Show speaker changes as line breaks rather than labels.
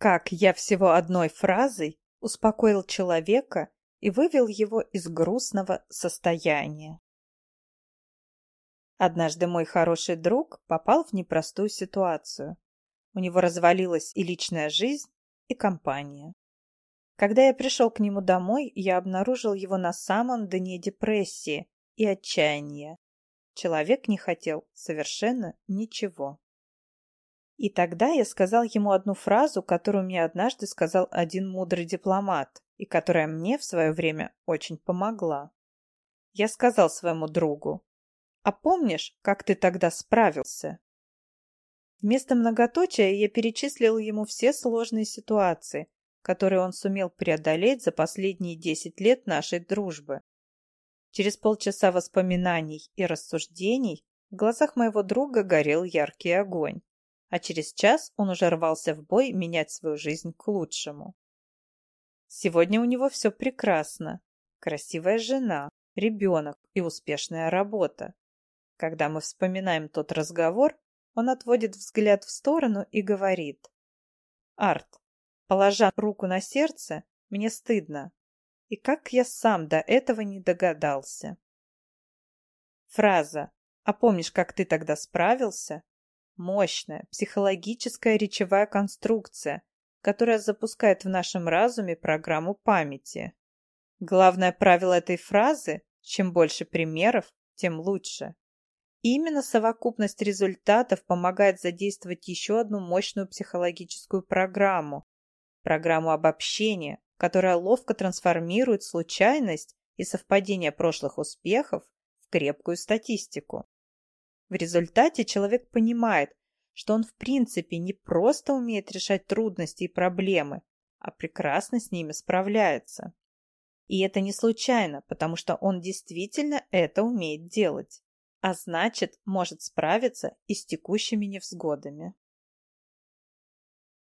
Как я всего одной фразой успокоил человека и вывел его из грустного состояния. Однажды мой хороший друг попал в непростую ситуацию. У него развалилась и личная жизнь, и компания. Когда я пришел к нему домой, я обнаружил его на самом дне депрессии и отчаяния. Человек не хотел совершенно ничего. И тогда я сказал ему одну фразу, которую мне однажды сказал один мудрый дипломат, и которая мне в свое время очень помогла. Я сказал своему другу, «А помнишь, как ты тогда справился?» Вместо многоточия я перечислил ему все сложные ситуации, которые он сумел преодолеть за последние десять лет нашей дружбы. Через полчаса воспоминаний и рассуждений в глазах моего друга горел яркий огонь а через час он уже рвался в бой менять свою жизнь к лучшему. Сегодня у него все прекрасно. Красивая жена, ребенок и успешная работа. Когда мы вспоминаем тот разговор, он отводит взгляд в сторону и говорит. «Арт, положа руку на сердце, мне стыдно. И как я сам до этого не догадался?» Фраза «А помнишь, как ты тогда справился?» Мощная, психологическая речевая конструкция, которая запускает в нашем разуме программу памяти. Главное правило этой фразы – чем больше примеров, тем лучше. именно совокупность результатов помогает задействовать еще одну мощную психологическую программу – программу обобщения, которая ловко трансформирует случайность и совпадение прошлых успехов в крепкую статистику. В результате человек понимает, что он в принципе не просто умеет решать трудности и проблемы, а прекрасно с ними справляется. И это не случайно, потому что он действительно это умеет делать, а значит, может справиться и с текущими невзгодами.